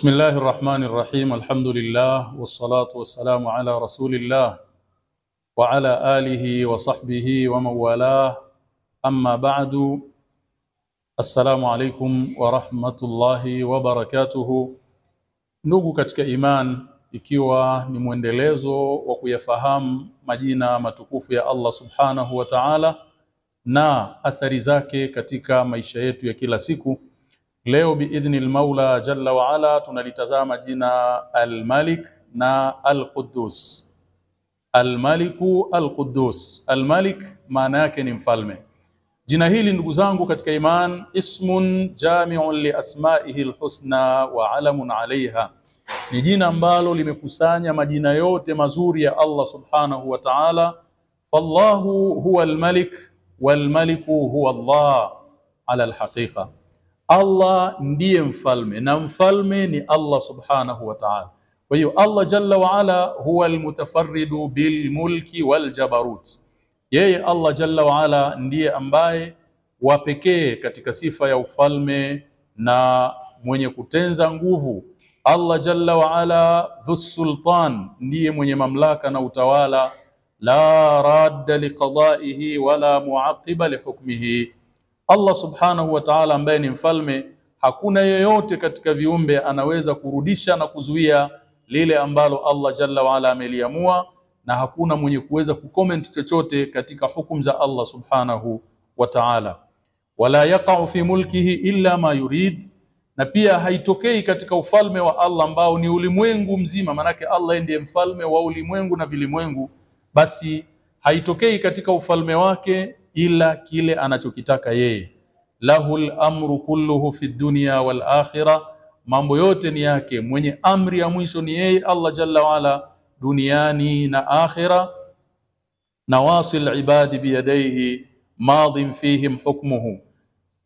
Bismillahi rahmani rahim, alhamdulillah wassalatu wassalamu ala rasulillah wa ala alihi wa sahbihi wa mawalah, amma ba'du. Assalamu alaikum wa rahmatullahi wa. Ndugu katika iman, ikiwa ni mwendelezo wa kuyafahamu majina matukufu ya Allah subhanahu wa ta'ala na athari zake katika maisha yetu ya kila siku Leo biidhni lmaula jalla waala tunalitazama jina Almalik na Alquddus. Almaliku Alquddus. Almalik maana yake ni mfalme. Jina hili ndugu zangu katika iman, ismun jamiun li asmaihi lhusna wa alamun alaiha, ni jina ambalo limekusanya majina yote mazuri ya Allah subhanahu wa ta'ala. Fallahu huwa almalik walmaliku huwa Allah ala alhaqiqa Allah ndiye mfalme na mfalme ni Allah subhanahu wa ta'ala. Kwa hiyo Allah jalla wa ala huwa almutafarridu bilmulki waljabarut, yeye Allah jalla wa ala ndiye ambaye wa pekee katika sifa ya ufalme na mwenye kutenza nguvu. Allah jalla wa ala dhussultan, ndiye mwenye mamlaka na utawala, la radda liqadaihi wala muaqiba lihukmihi Allah subhanahu wa ta'ala ambaye ni mfalme, hakuna yeyote katika viumbe anaweza kurudisha na kuzuia lile ambalo Allah jalla waala ameliamua, na hakuna mwenye kuweza kucomment chochote katika hukum za Allah subhanahu wa ta'ala. Wala yaqa'u fi mulkihi illa ma yurid, na pia haitokei katika ufalme wa Allah ambao ni ulimwengu mzima, manake Allah ndiye mfalme wa ulimwengu na vilimwengu, basi haitokei katika ufalme wake ila kile anachokitaka yeye. Lahul amru kulluhu fi dunya wal akhirah, mambo yote ni yake. Mwenye amri ya mwisho ni yeye Allah jalla waala, duniani na akhira. Nawasil ibadi biyadaihi madhin fihim hukmuhu,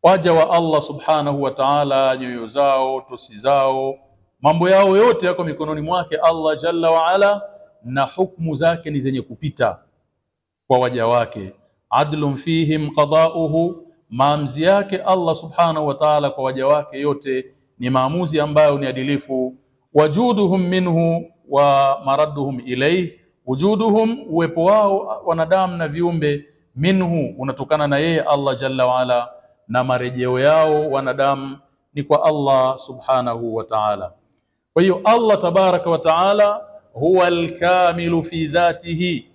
waja wa Allah subhanahu wa ta'ala, nyoyo zao, tosi zao, mambo yao yote yako mikononi mwake Allah jalla waala, na hukmu zake ni zenye kupita kwa waja wake adlun fihim qada'uhu, maamuzi yake Allah subhanahu wa ta'ala kwa waja wake yote ni maamuzi ambayo ni adilifu. Wajuduhum minhu wa maradduhum ilaih, wujuduhum, uwepo wao wanadamu na viumbe, minhu, unatokana na yeye Allah jalla waala, na marejeo yao wanadamu ni kwa Allah subhanahu wa ta'ala. Kwa hiyo Allah tabaraka wa ta'ala huwa alkamilu fi dhatihi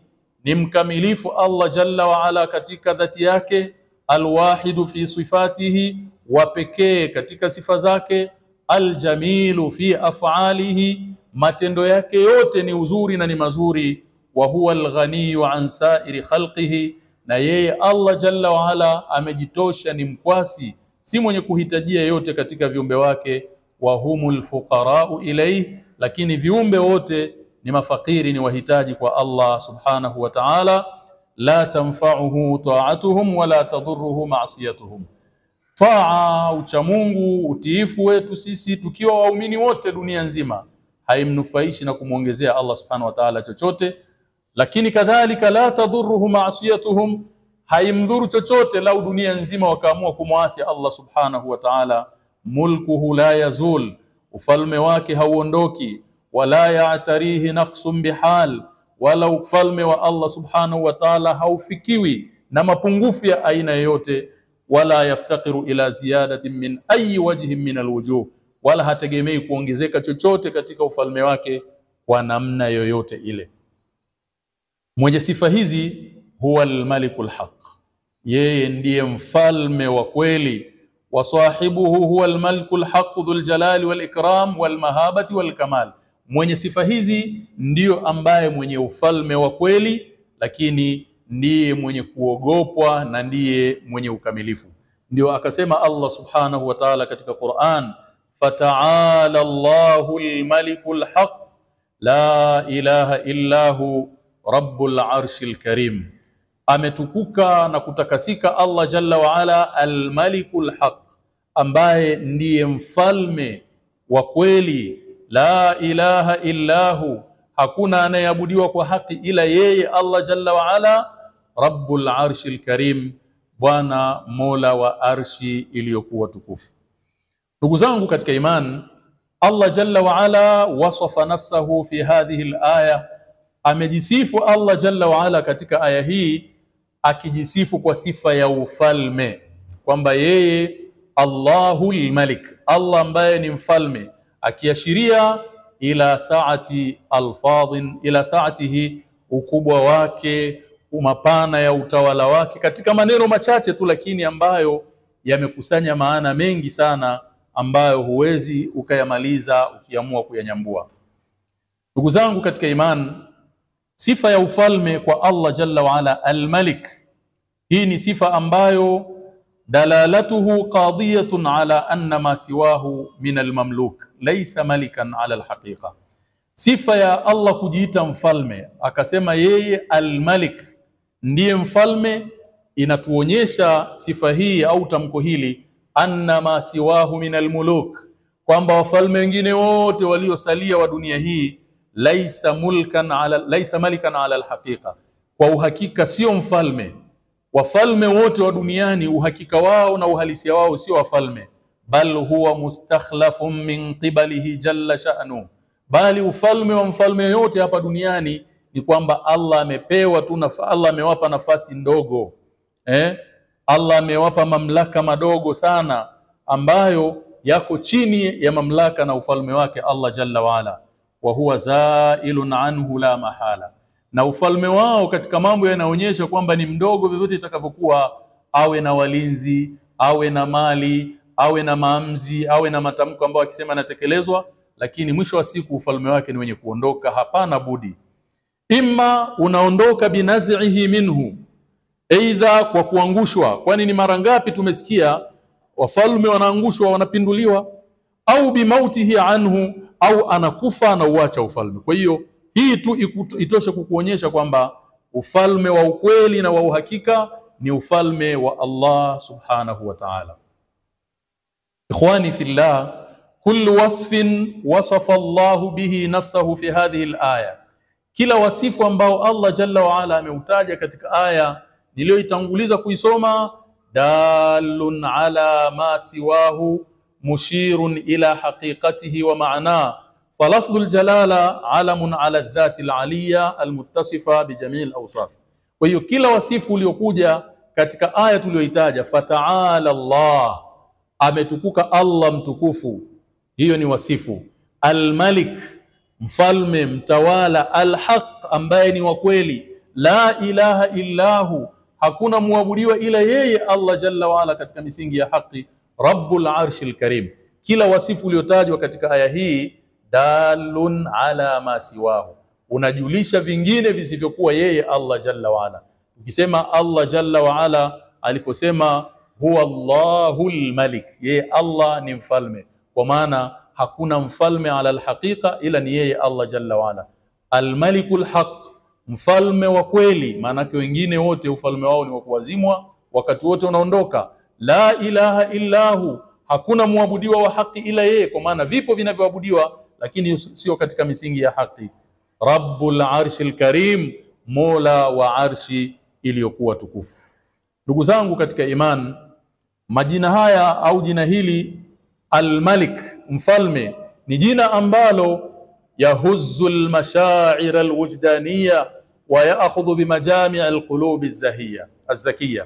ni mkamilifu Allah jalla wa ala katika dhati yake, alwahidu fi sifatihi, wa pekee katika sifa zake, aljamilu fi af'alihi, matendo yake yote ni uzuri na ni mazuri, wa huwa alghaniyu an sairi khalqihi, na yeye Allah jalla wa ala amejitosha, ni mkwasi, si mwenye kuhitajia yote katika viumbe wake, wa humul fuqarau ilayhi, lakini viumbe wote ni mafakiri ni wahitaji kwa Allah subhanahu wa ta'ala. La tanfa'uhu ta'atuhum wala tadhurruhu ma'siyatuhum, taa uchamungu utiifu wetu sisi tukiwa waumini wote dunia nzima haimnufaishi na kumwongezea Allah subhanahu wa ta'ala chochote, lakini kadhalika la tadhurruhu ma'siyatuhum, haimdhuru chochote lau dunia nzima wakaamua kumwasi Allah subhanahu wa ta'ala. Mulkuhu la yazul, ufalme wake hauondoki wala ya'tarihi naqsun bihal, wala ufalme wa Allah subhanahu wa ta'ala haufikiwi na mapungufu ya aina yoyote. Wala yaftakiru ila ziyadatin min ayi wajhin min alwujuh, wala hategemei kuongezeka chochote katika ufalme wake kwa namna yoyote ile. Mwenye sifa hizi huwa almaliku lhaq, yeye ndiye mfalme wa kweli. Wa sahibuhu huwa almaliku lhaq dhul jalali wal ikram wal mahabati wal kamal mwenye sifa hizi ndiyo ambaye mwenye ufalme wa kweli, lakini ndiye mwenye kuogopwa na ndiye mwenye ukamilifu. Ndio akasema Allah subhanahu wa ta'ala katika Qur'an, fataala Allahu lmaliku lhaq la ilaha illa hu rabbul arshil karim, ametukuka na kutakasika Allah jalla wa ala, lhaq, haq, ambaye ndiye mfalme wa kweli la ilaha illahu, hakuna anayeabudiwa kwa haki ila yeye Allah jalla wa ala, rabbul arshil karim, bwana mola wa arshi iliyokuwa tukufu. Ndugu zangu katika iman, Allah jalla wa ala wasafa nafsahu fi hadhihi alaya, amejisifu Allah jalla wa ala katika aya hii akijisifu kwa sifa ya ufalme. Kwamba yeye Allahul Malik, Allah ambaye ni mfalme, akiashiria ila saati alfadhin, ila saatihi, ukubwa wake, mapana ya utawala wake, katika maneno machache tu, lakini ambayo yamekusanya maana mengi sana ambayo huwezi ukayamaliza ukiamua kuyanyambua. Ndugu zangu katika imani, sifa ya ufalme kwa Allah jalla waala almalik, hii ni sifa ambayo dalalatuhu qadiyatun ala anna ma siwahu min almamluk laysa malikan ala alhaqiqa. Sifa ya Allah kujiita mfalme akasema yeye almalik ndiye mfalme, inatuonyesha sifa hii au tamko hili anna ma siwahu min almuluk, kwamba wafalme wengine wote waliosalia wa dunia hii laisa mulkan ala, laisa malikan ala alhaqiqa, kwa uhakika sio mfalme. Wafalme wote wa duniani uhakika wao na uhalisia wao sio wafalme, bal huwa mustakhlafun min qibalihi jalla sha'nu, bali ufalme wa mfalme yote hapa duniani ni kwamba Allah amepewa tu Allah amewapa nafasi ndogo eh? Allah amewapa mamlaka madogo sana ambayo yako chini ya mamlaka na ufalme wake Allah jalla waala, wa huwa zailun anhu la mahala, na ufalme wao katika mambo yanaonyesha kwamba ni mdogo vyovyote itakavyokuwa, awe na walinzi, awe na mali, awe na maamzi, awe na matamko ambayo akisema anatekelezwa, lakini mwisho wa siku ufalme wake ni wenye kuondoka, hapana budi. Imma unaondoka binazihi minhu. Aidha kwa kuangushwa, kwani ni mara ngapi tumesikia wafalme wanaangushwa, wanapinduliwa, au bimautihi anhu, au anakufa anauacha ufalme. Kwa hiyo hii tu itoshe kukuonyesha kwamba ufalme wa ukweli na wa uhakika ni ufalme wa Allah subhanahu wa ta'ala. Ikhwani fillah, kullu wasfin wasafa Allahu bihi nafsahu fi hadhihi al-aya, kila wasifu ambao Allah jalla wa ala ameutaja katika aya niliyoitanguliza kuisoma, dalun ala ma siwahu mushirun ila haqiqatihi wa maana falafdhu ljalala alamun ala dhati alaliya almuttasifa bijamii alawsaf. Kwa hiyo kila wasifu uliokuja katika aya tuliyoitaja, fataala Allah, ametukuka Allah mtukufu, hiyo ni wasifu. Almalik, mfalme mtawala. Alhaq, ambaye ni wa kweli. La ilaha illahu hakuna muabudiwa ila yeye Allah jalla waala katika misingi ya haki. Rabbul arshil karim, kila wasifu uliotajwa katika aya hii dalun ala ma siwahu, unajulisha vingine visivyokuwa yeye Allah jalla waala. Ukisema Allah jalla waala aliposema huwa Allahul malik, yeye Allah ni mfalme, kwa maana hakuna mfalme ala alhaqiqa ila ni yeye Allah jalla waala. Almalikul haq mfalme wa kweli, maanake wengine wote ufalme wao ni wa kuwazimwa, wakati wote unaondoka. La ilaha illahu, hakuna muabudiwa wa haki ila yeye, kwa maana vipo vinavyoabudiwa lakini sio katika misingi ya haki. Rabbul arshil karim, mola wa arshi iliyokuwa tukufu. Ndugu zangu katika iman, majina haya au jina hili Almalik, mfalme, ni jina ambalo yahuzu lmashaira alwujdaniya wa yaakhudhu bimajamii alqulubi azzahiya azzakiya.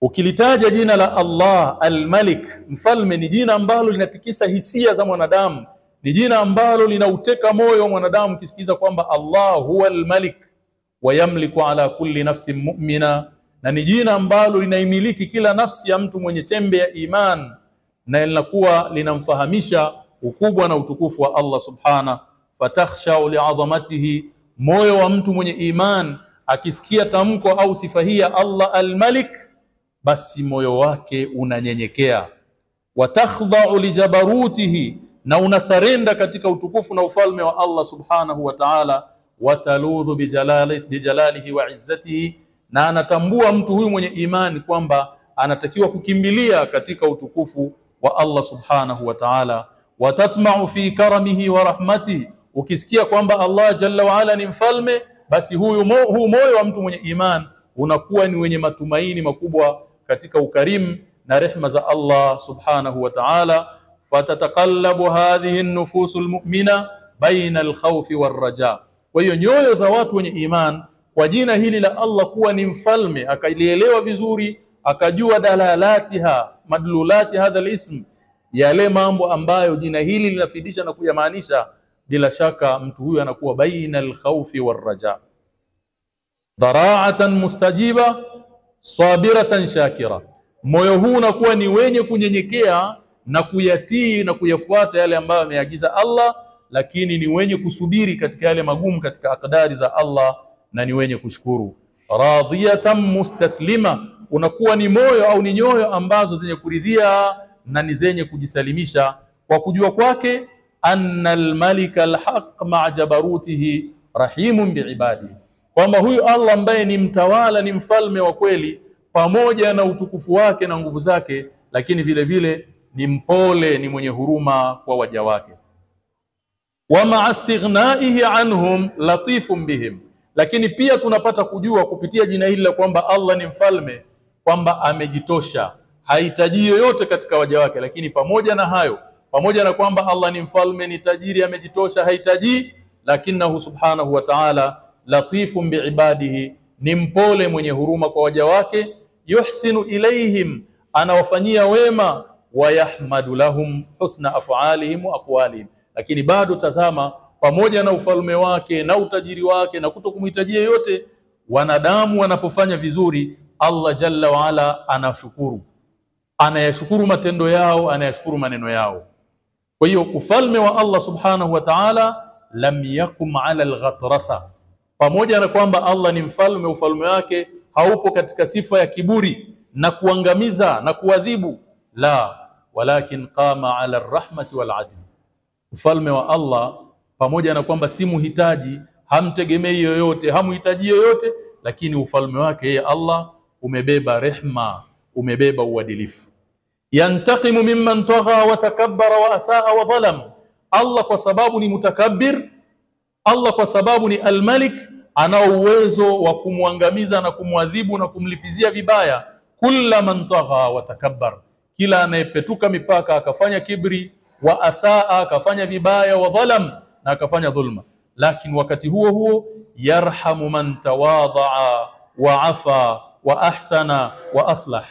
Ukilitaja jina la Allah Almalik, mfalme, ni jina ambalo linatikisa hisia za mwanadamu, ni jina ambalo linauteka moyo wa mwanadamu kisikiza kwamba Allah huwa almalik wa yamliku ala kulli nafsin mu'mina, na ni jina ambalo linaimiliki kila nafsi ya mtu mwenye chembe ya iman, na linakuwa linamfahamisha ukubwa na utukufu wa Allah subhana fatakhshau liadhamatihi, moyo wa mtu mwenye iman akisikia tamko au sifa hii ya Allah almalik, basi moyo wake unanyenyekea. Watakhdhau lijabarutihi, na unasarenda katika utukufu na ufalme wa Allah subhanahu wa ta'ala. Wataludhu bijalali, bijalalihi wa izzatihi, na anatambua mtu huyu mwenye imani kwamba anatakiwa kukimbilia katika utukufu wa Allah subhanahu wa ta'ala. Watatmau fi karamihi wa rahmatihi Ukisikia kwamba Allah jalla waala ni mfalme, basi huyu mo, huu moyo wa mtu mwenye iman unakuwa ni wenye matumaini makubwa katika ukarimu na rehma za Allah subhanahu wa ta'ala. Fatataqallabu hadhihi an-nufusu al-mu'mina baina al-khawfi. Kwa hiyo nyoyo za watu wenye iman kwa jina hili la Allah kuwa ni mfalme, akalielewa vizuri, akajua dalalatiha madlulati hadha al-ism, yale mambo ambayo jina hili linafidisha na kuyamaanisha, bila shaka mtu huyu anakuwa baina al-khawfi dhara'atan mustajiba sabiratan shakira, moyo huu unakuwa ni wenye kunyenyekea na kuyatii na kuyafuata yale ambayo ameagiza Allah, lakini ni wenye kusubiri katika yale magumu katika akdari za Allah na ni wenye kushukuru. Radhiyatan mustaslima, unakuwa ni moyo au ni nyoyo ambazo zenye kuridhia na ni zenye kujisalimisha kwa kujua kwake anna almalika alhaq ma'a jabarutihi rahimun biibadihi, kwamba huyu Allah ambaye ni mtawala ni mfalme wa kweli pamoja na utukufu wake na nguvu zake, lakini vile vile ni mpole, ni mwenye huruma kwa waja wake. wa ma'a istighnaihi anhum latifun bihim, lakini pia tunapata kujua kupitia jina hili la kwamba Allah ni mfalme, kwamba amejitosha, hahitaji yoyote katika waja wake. Lakini pamoja na hayo, pamoja na kwamba Allah ni mfalme, ni tajiri, amejitosha, hahitaji, lakinahu subhanahu wa ta'ala latifun biibadihi, ni mpole mwenye huruma kwa waja wake. Yuhsinu ilaihim, anawafanyia wema. Wayahmadu lahum husna af'alihim wa aqwalihim, lakini bado tazama, pamoja na ufalme wake na utajiri wake na kutokumhitaji yeyote, wanadamu wanapofanya vizuri, Allah jalla waala anashukuru, anayashukuru matendo yao, anayashukuru maneno yao. Kwa hiyo ufalme wa Allah subhanahu wa ta'ala lam yakum ala alghatrasa. Pamoja na kwamba Allah ni mfalme, ufalme wake haupo katika sifa ya kiburi na kuangamiza na kuadhibu, la walakin qama ala rahmati wal adl. Ufalme wa Allah pamoja na kwamba si muhitaji, hamtegemei yoyote, hamuhitaji yoyote, lakini ufalme wake yeye Allah umebeba rehma, umebeba uadilifu. Yantakimu mimman tagha wa takabbara wa asaa wa dhalam. Allah kwa sababu ni mutakabbir Allah kwa sababu ni Almalik, anao uwezo wa kumwangamiza na kumwadhibu na kumlipizia vibaya kulla man tagha wa takabbar, kila anayepetuka mipaka akafanya kibri, wa asaa akafanya vibaya, wa dhalam na akafanya dhulma. Lakini wakati huo huo yarhamu man tawadhaa wa afa wa ahsana wa aslah.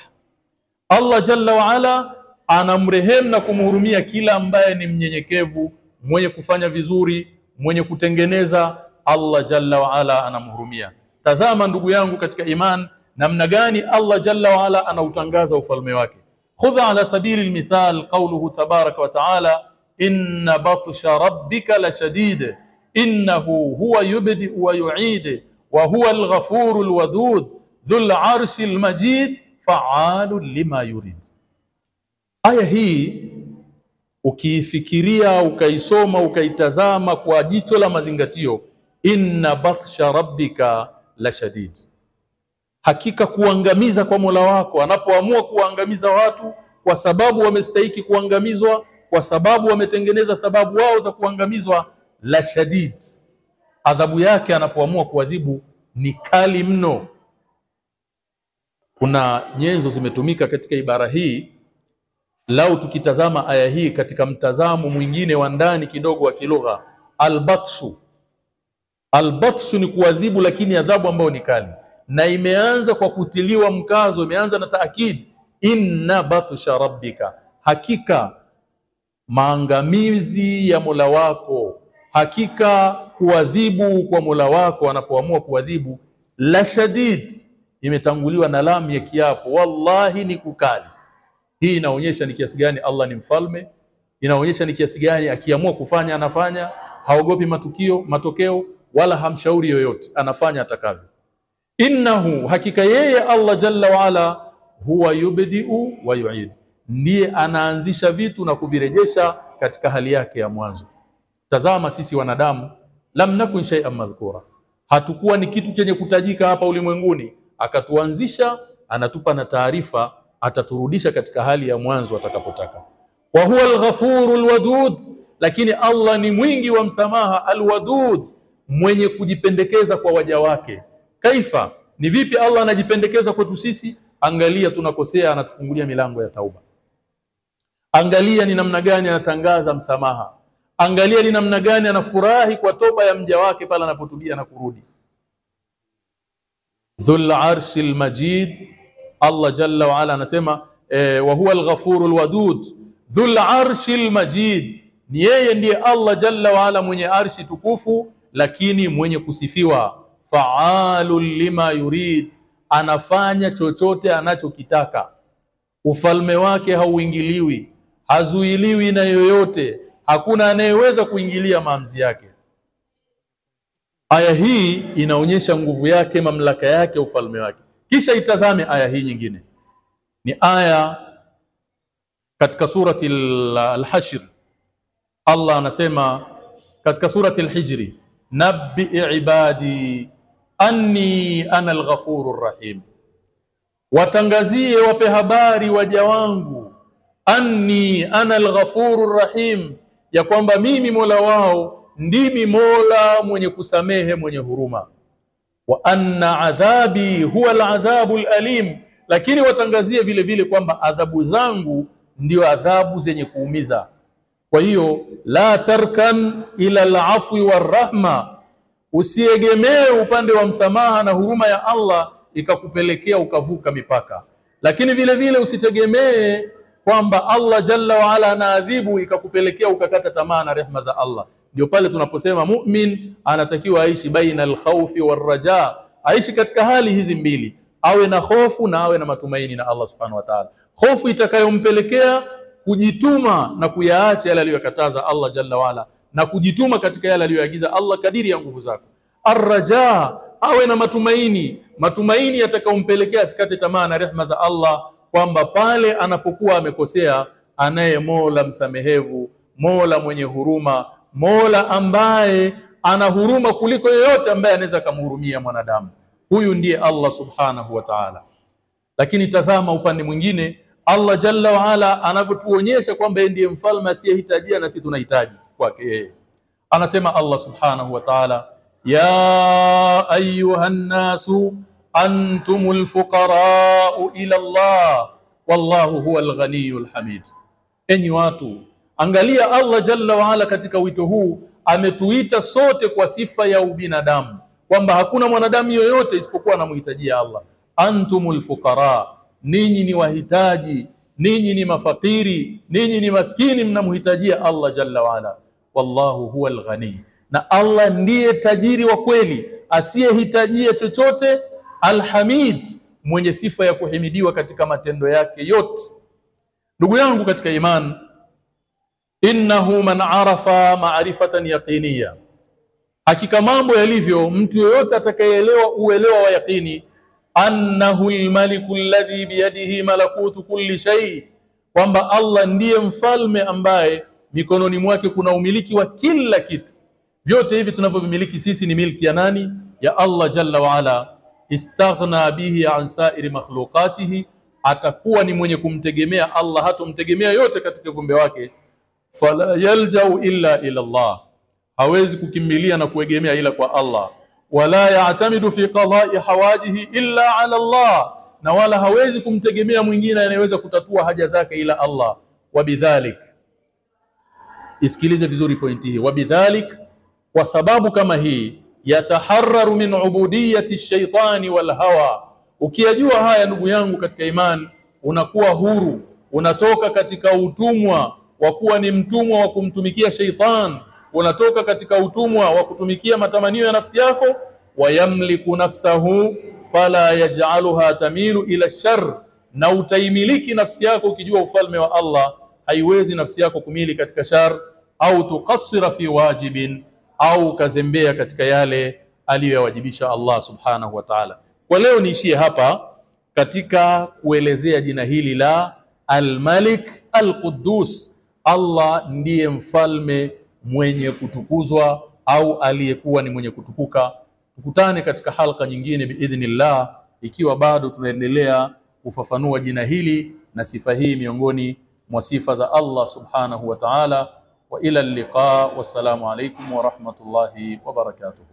Allah jalla wa ala anamrehemu na kumhurumia kila ambaye ni mnyenyekevu, mwenye kufanya vizuri mwenye kutengeneza Allah jalla wa ala anamhurumia. Tazama ndugu yangu katika iman, namna gani Allah jalla wa ala anautangaza ufalme wake. Khudha ala sabili almithal qawluhu tabaraka wa taala, inna batsha rabbika la shadid innahu huwa yubdi wa yuid wa huwa alghafuru alwadud dhul arshi almajid fa'alun lima yurid. Aya hii ukiifikiria ukaisoma ukaitazama kwa jicho la mazingatio, inna batsha rabbika la shadid, hakika kuangamiza kwa Mola wako anapoamua kuwaangamiza watu kwa sababu wamestahiki kuangamizwa, kwa sababu wametengeneza sababu wao za kuangamizwa, la shadid, adhabu yake anapoamua kuadhibu ni kali mno. Kuna nyenzo zimetumika katika ibara hii. Lau tukitazama aya hii katika mtazamo mwingine wa ndani kidogo wa kilugha, albatsu. Albatsu ni kuadhibu, lakini adhabu ambayo ni kali, na imeanza kwa kutiliwa mkazo, imeanza na taakid, inna batsha rabbika, hakika maangamizi ya Mola wako, hakika kuadhibu kwa Mola wako anapoamua kuadhibu, la shadid, imetanguliwa na lam ya kiapo, wallahi ni kukali. Hii inaonyesha ni kiasi gani Allah ni mfalme, inaonyesha ni kiasi gani akiamua kufanya anafanya, haogopi matukio matokeo, wala hamshauri yoyote, anafanya atakavyo. Innahu, hakika yeye Allah jalla waala, huwa yubdiu wa yuid, ndiye anaanzisha vitu na kuvirejesha katika hali yake ya mwanzo. Tazama sisi wanadamu, lam nakun shay'an madhkura, hatukuwa ni kitu chenye kutajika hapa ulimwenguni, akatuanzisha, anatupa na taarifa ataturudisha katika hali ya mwanzo atakapotaka. wa huwa alghafuru alwadud, lakini Allah ni mwingi wa msamaha, alwadud, mwenye kujipendekeza kwa waja wake. Kaifa, ni vipi Allah anajipendekeza kwetu sisi? Angalia tunakosea, anatufungulia milango ya tauba. Angalia ni namna gani anatangaza msamaha, angalia ni namna gani anafurahi kwa toba ya mja wake pale anapotubia na kurudi. Dhul arshil majid, Allah jalla wa ala anasema eh, wa huwa alghafurul lwadud dhul arshil majid, ni yeye ndiye Allah jalla wa ala mwenye arshi tukufu, lakini mwenye kusifiwa. Faalun lima yurid, anafanya chochote anachokitaka. Ufalme wake hauingiliwi, hazuiliwi na yoyote, hakuna anayeweza kuingilia maamuzi yake. Aya hii inaonyesha nguvu yake, mamlaka yake, ufalme wake. Kisha itazame aya hii nyingine, ni aya katika surati Al-Hashr. Allah anasema katika surati Al-Hijri, nabbi ibadi anni ana alghafuru rahim, watangazie wape habari waja wangu, anni ana alghafuru rahim, ya kwamba mimi mola wao ndimi mola mwenye kusamehe mwenye huruma. Wa anna adhabi huwa aladhabu alalim, lakini watangazie vile vile kwamba adhabu zangu ndio adhabu zenye kuumiza. Kwa hiyo la tarkan ila al-afwi war-rahma, usiegemee upande wa msamaha na huruma ya Allah ikakupelekea ukavuka mipaka, lakini vile vile usitegemee kwamba Allah jalla wa waala anaadhibu ikakupelekea ukakata tamaa na rehma za Allah. Ndio pale tunaposema mumin anatakiwa aishi baina alkhawfi warraja, aishi katika hali hizi mbili, awe na hofu na awe na matumaini na Allah subhanahu wa ta'ala, hofu itakayompelekea kujituma na kuyaacha yale aliyokataza Allah jalla waala, na kujituma katika yale aliyoagiza Allah kadiri ya nguvu zako. Arraja, awe na matumaini, matumaini yatakayompelekea asikate tamaa na rehma za Allah, kwamba pale anapokuwa amekosea, anaye Mola msamehevu, Mola mwenye huruma, Mola ambaye ana huruma kuliko yeyote ambaye anaweza akamhurumia mwanadamu. Huyu ndiye Allah subhanahu wa ta'ala. Lakini tazama upande mwingine, Allah jalla waala anavyotuonyesha kwamba ndiye mfalme asiyehitajia na sisi tunahitaji kwake yeye. Anasema Allah subhanahu wa ta'ala, ya ayuha nnasu antumul fuqarau ila Allah wallahu huwa lghaniyu lhamid, Enyi watu, angalia Allah jalla waala katika wito huu ametuita sote kwa sifa ya ubinadamu, kwamba hakuna mwanadamu yoyote isipokuwa anamhitajia Allah. Antumul fuqara, ninyi ni wahitaji, ninyi ni mafakiri, ninyi ni maskini, mnamhitajia Allah jalla waala. Wallahu huwa alghani, na Allah ndiye tajiri wa kweli asiyehitajia chochote. Alhamid, mwenye sifa ya kuhimidiwa katika matendo yake yote. Ndugu yangu katika iman, innahu man arafa ma'rifatan yaqiniya, hakika mambo yalivyo, mtu yoyote atakayeelewa uelewa wa yaqini, annahu almaliku alladhi biyadihi malakutu kulli shay, kwamba Allah ndiye mfalme ambaye mikononi mwake kuna umiliki wa kila kitu. Vyote hivi tunavyovimiliki sisi ni milki ya nani? Ya Allah jalla waala. Istaghna bihi an sairi makhluqatihi, atakuwa ni mwenye kumtegemea Allah, hatomtegemea yote katika viumbe wake. Fala yaljau illa ila Allah, hawezi kukimbilia na kuegemea ila kwa Allah. Wala ya'tamidu fi qada'i hawajihi illa ala Allah, na wala hawezi kumtegemea mwingine anayeweza kutatua haja zake ila Allah. Wabidhalik, isikilize vizuri pointi hii. Wabidhalik, kwa sababu kama hii yataharraru min ubudiyati shaitani wal hawa. Ukiyajua haya ndugu yangu katika imani, unakuwa huru, unatoka katika utumwa wa kuwa ni mtumwa wa kumtumikia shaitan, unatoka katika utumwa wa kutumikia matamanio ya nafsi yako. Wayamliku nafsahu fala yaj'aluha tamilu ila shar, na utaimiliki nafsi yako ukijua ufalme wa Allah, haiwezi nafsi yako kumili katika shar, au tuqassira fi wajibin au kazembea katika yale aliyoyawajibisha Allah subhanahu wa ta'ala. Kwa leo niishie hapa katika kuelezea jina hili la Al-Malik Al-Quddus. Allah ndiye mfalme mwenye kutukuzwa au aliyekuwa ni mwenye kutukuka. Tukutane katika halka nyingine biidhnillah, ikiwa bado tunaendelea kufafanua jina hili na sifa hii miongoni mwa sifa za Allah subhanahu wa ta'ala. wa ila liqa, wassalamu alaikum wa rahmatullahi wa barakatuh.